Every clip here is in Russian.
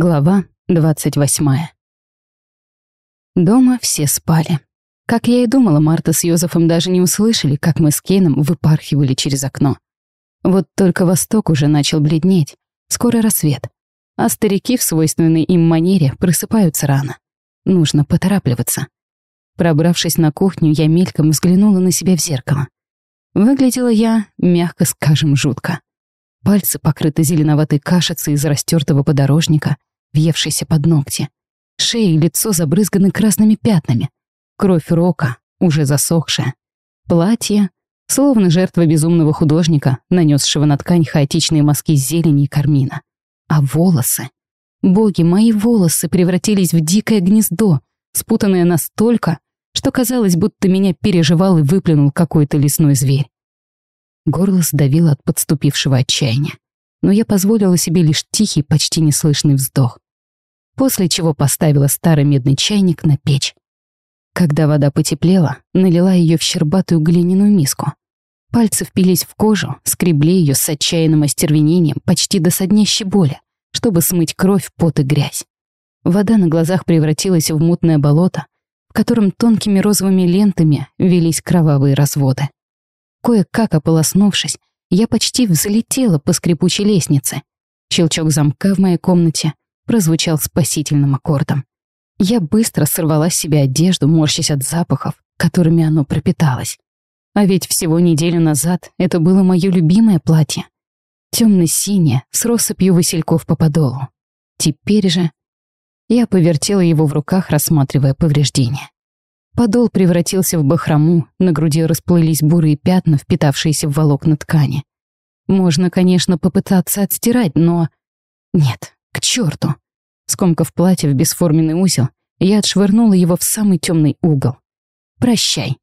Глава 28. Дома все спали. Как я и думала, Марта с Йозефом даже не услышали, как мы с Кейном выпархивали через окно. Вот только восток уже начал бледнеть, скоро рассвет. А старики в свойственной им манере просыпаются рано. Нужно поторапливаться. Пробравшись на кухню, я мельком взглянула на себя в зеркало. Выглядела я, мягко скажем, жутко. Пальцы покрыты зеленоватой кашицей из растертого подорожника — въевшийся под ногти. Шея и лицо забрызганы красными пятнами. Кровь рока, уже засохшая. Платье, словно жертва безумного художника, нанесшего на ткань хаотичные мазки зелени и кармина. А волосы? Боги, мои волосы превратились в дикое гнездо, спутанное настолько, что казалось, будто меня переживал и выплюнул какой-то лесной зверь. Горло сдавило от подступившего отчаяния но я позволила себе лишь тихий, почти неслышный вздох. После чего поставила старый медный чайник на печь. Когда вода потеплела, налила ее в щербатую глиняную миску. Пальцы впились в кожу, скребли ее с отчаянным остервенением почти до соднящей боли, чтобы смыть кровь, пот и грязь. Вода на глазах превратилась в мутное болото, в котором тонкими розовыми лентами велись кровавые разводы. Кое-как ополоснувшись, я почти взлетела по скрипучей лестнице. Щелчок замка в моей комнате прозвучал спасительным аккордом. Я быстро сорвала с себя одежду, морщась от запахов, которыми оно пропиталось. А ведь всего неделю назад это было мое любимое платье. Темно-синее, с россыпью васильков по подолу. Теперь же я повертела его в руках, рассматривая повреждения. Подол превратился в бахрому, на груди расплылись бурые пятна, впитавшиеся в волокна ткани. Можно, конечно, попытаться отстирать, но... Нет, к черту. Скомкав платье в бесформенный узел, я отшвырнула его в самый темный угол. «Прощай».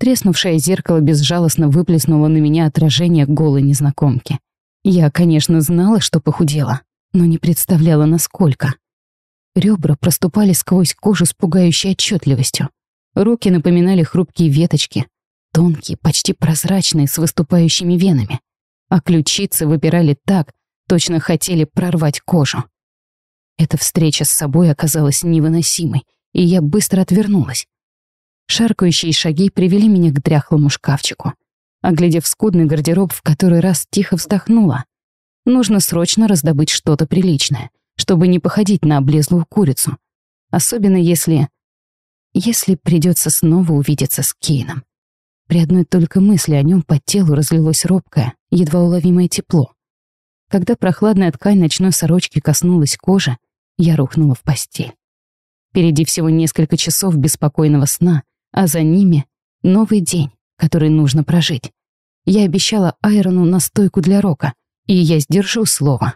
Треснувшее зеркало безжалостно выплеснуло на меня отражение голой незнакомки. Я, конечно, знала, что похудела, но не представляла, насколько. Ребра проступали сквозь кожу с пугающей отчетливостью. Руки напоминали хрупкие веточки, тонкие, почти прозрачные, с выступающими венами. А ключицы выпирали так, точно хотели прорвать кожу. Эта встреча с собой оказалась невыносимой, и я быстро отвернулась. Шаркающие шаги привели меня к дряхлому шкафчику. Оглядев скудный гардероб, в который раз тихо вздохнула. Нужно срочно раздобыть что-то приличное, чтобы не походить на облезлую курицу. Особенно если если придется снова увидеться с Кейном. При одной только мысли о нем по телу разлилось робкое, едва уловимое тепло. Когда прохладная ткань ночной сорочки коснулась кожи, я рухнула в постель. Впереди всего несколько часов беспокойного сна, а за ними — новый день, который нужно прожить. Я обещала Айрону настойку для рока, и я сдержу слово.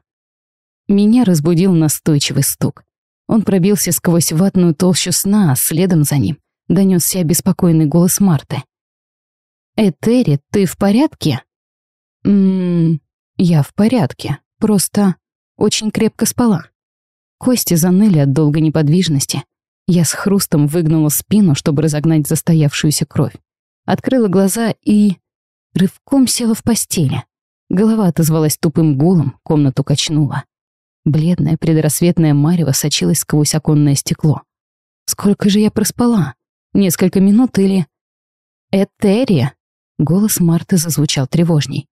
Меня разбудил настойчивый стук. Он пробился сквозь ватную толщу сна, а следом за ним донесся обеспокоенный голос Марты. «Этери, ты в порядке?» «Ммм, я в порядке, просто очень крепко спала». Кости заныли от долгой неподвижности. Я с хрустом выгнула спину, чтобы разогнать застоявшуюся кровь. Открыла глаза и... рывком села в постели. Голова отозвалась тупым гулом, комнату качнула. Бледное предрассветное марево сочилось сквозь оконное стекло. Сколько же я проспала? Несколько минут или... «Этерия!» Голос Марты зазвучал тревожней.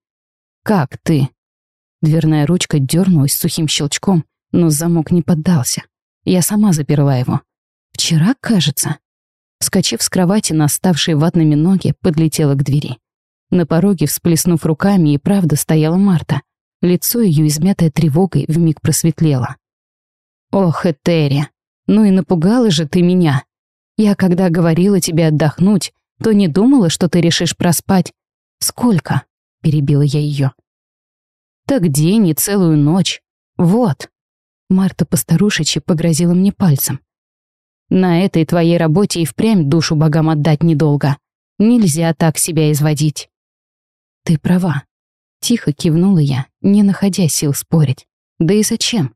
«Как ты?» Дверная ручка дернулась сухим щелчком, но замок не поддался. Я сама заперла его. «Вчера, кажется?» Вскочив с кровати на оставшие ватными ноги, подлетела к двери. На пороге, всплеснув руками, и правда стояла Марта. Лицо ее, измятое тревогой, вмиг просветлело. «Ох, Этери, ну и напугала же ты меня. Я, когда говорила тебе отдохнуть, то не думала, что ты решишь проспать. Сколько?» — перебила я ее. «Так день и целую ночь. Вот». Марта постарушечи погрозила мне пальцем. «На этой твоей работе и впрямь душу богам отдать недолго. Нельзя так себя изводить». «Ты права. Тихо кивнула я, не находя сил спорить. Да и зачем?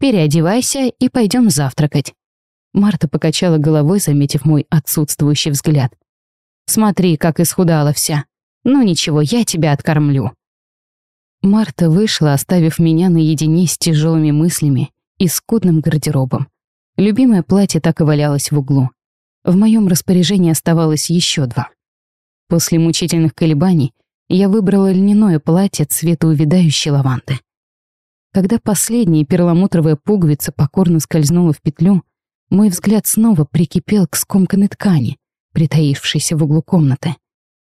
Переодевайся и пойдем завтракать. Марта покачала головой, заметив мой отсутствующий взгляд. Смотри, как исхудала вся. Ну ничего, я тебя откормлю. Марта вышла, оставив меня наедине с тяжелыми мыслями и скудным гардеробом. Любимое платье так и валялось в углу. В моем распоряжении оставалось еще два. После мучительных колебаний я выбрала льняное платье цвета увядающей лаванды. Когда последняя перламутровая пуговица покорно скользнула в петлю, мой взгляд снова прикипел к скомканной ткани, притаившейся в углу комнаты.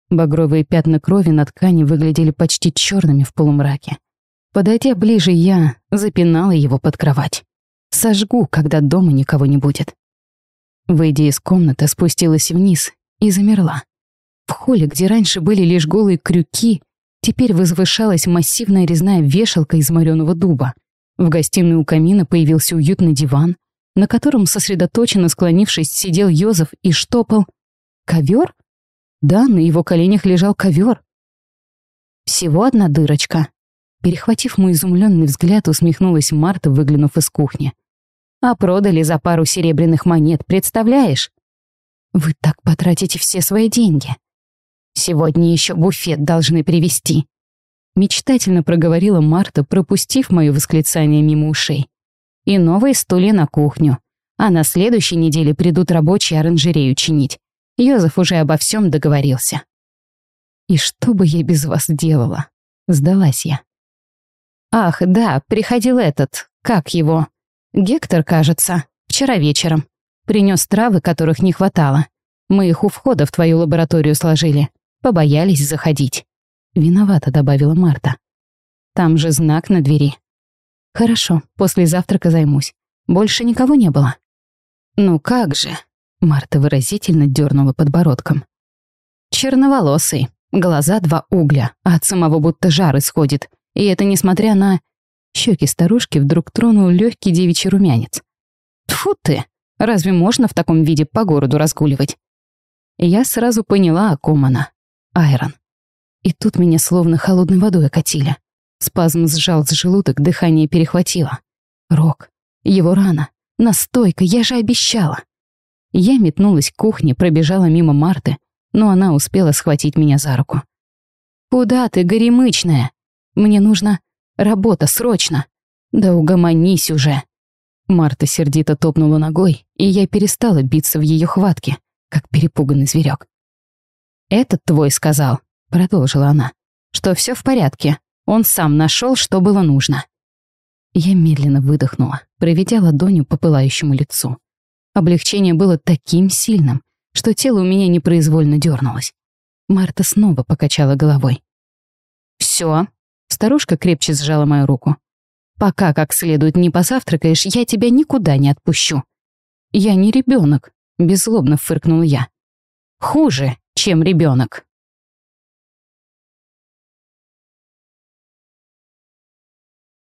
Багровые пятна крови на ткани выглядели почти черными в полумраке. Подойдя ближе, я запинала его под кровать. Сожгу, когда дома никого не будет. Выйдя из комнаты, спустилась вниз и замерла. В холле, где раньше были лишь голые крюки, теперь возвышалась массивная резная вешалка из мореного дуба. В гостиной у камина появился уютный диван, на котором, сосредоточенно склонившись, сидел Йозеф и штопал. Ковер? Да, на его коленях лежал ковер. Всего одна дырочка. Перехватив мой изумленный взгляд, усмехнулась Марта, выглянув из кухни. А продали за пару серебряных монет, представляешь? Вы так потратите все свои деньги. Сегодня еще буфет должны привезти. Мечтательно проговорила Марта, пропустив мое восклицание мимо ушей. И новые стулья на кухню. А на следующей неделе придут рабочие оранжерею чинить. Йозеф уже обо всем договорился. «И что бы я без вас делала?» Сдалась я. «Ах, да, приходил этот, как его? Гектор, кажется, вчера вечером. Принес травы, которых не хватало. Мы их у входа в твою лабораторию сложили. Побоялись заходить». Виновата, добавила Марта. «Там же знак на двери». «Хорошо, после завтрака займусь. Больше никого не было?» «Ну как же?» Марта выразительно дернула подбородком. «Черноволосый, глаза два угля, а от самого будто жар исходит. И это несмотря на...» Щеки старушки вдруг тронул легкий девичий румянец. Тфу ты! Разве можно в таком виде по городу разгуливать? Я сразу поняла, о ком она. Айрон. И тут меня словно холодной водой окатили. Спазм сжал с желудок, дыхание перехватило. Рок. Его рана. Настойка, я же обещала. Я метнулась к кухне, пробежала мимо Марты, но она успела схватить меня за руку. «Куда ты, горемычная? Мне нужна работа, срочно!» «Да угомонись уже!» Марта сердито топнула ногой, и я перестала биться в ее хватке, как перепуганный зверек. «Этот твой сказал», — продолжила она, — «что все в порядке. Он сам нашел, что было нужно». Я медленно выдохнула, проведя ладонью по пылающему лицу. Облегчение было таким сильным, что тело у меня непроизвольно дернулось. Марта снова покачала головой. Все. Старушка крепче сжала мою руку. «Пока как следует не позавтракаешь, я тебя никуда не отпущу». «Я не ребенок, беззлобно фыркнул я. «Хуже, чем ребенок.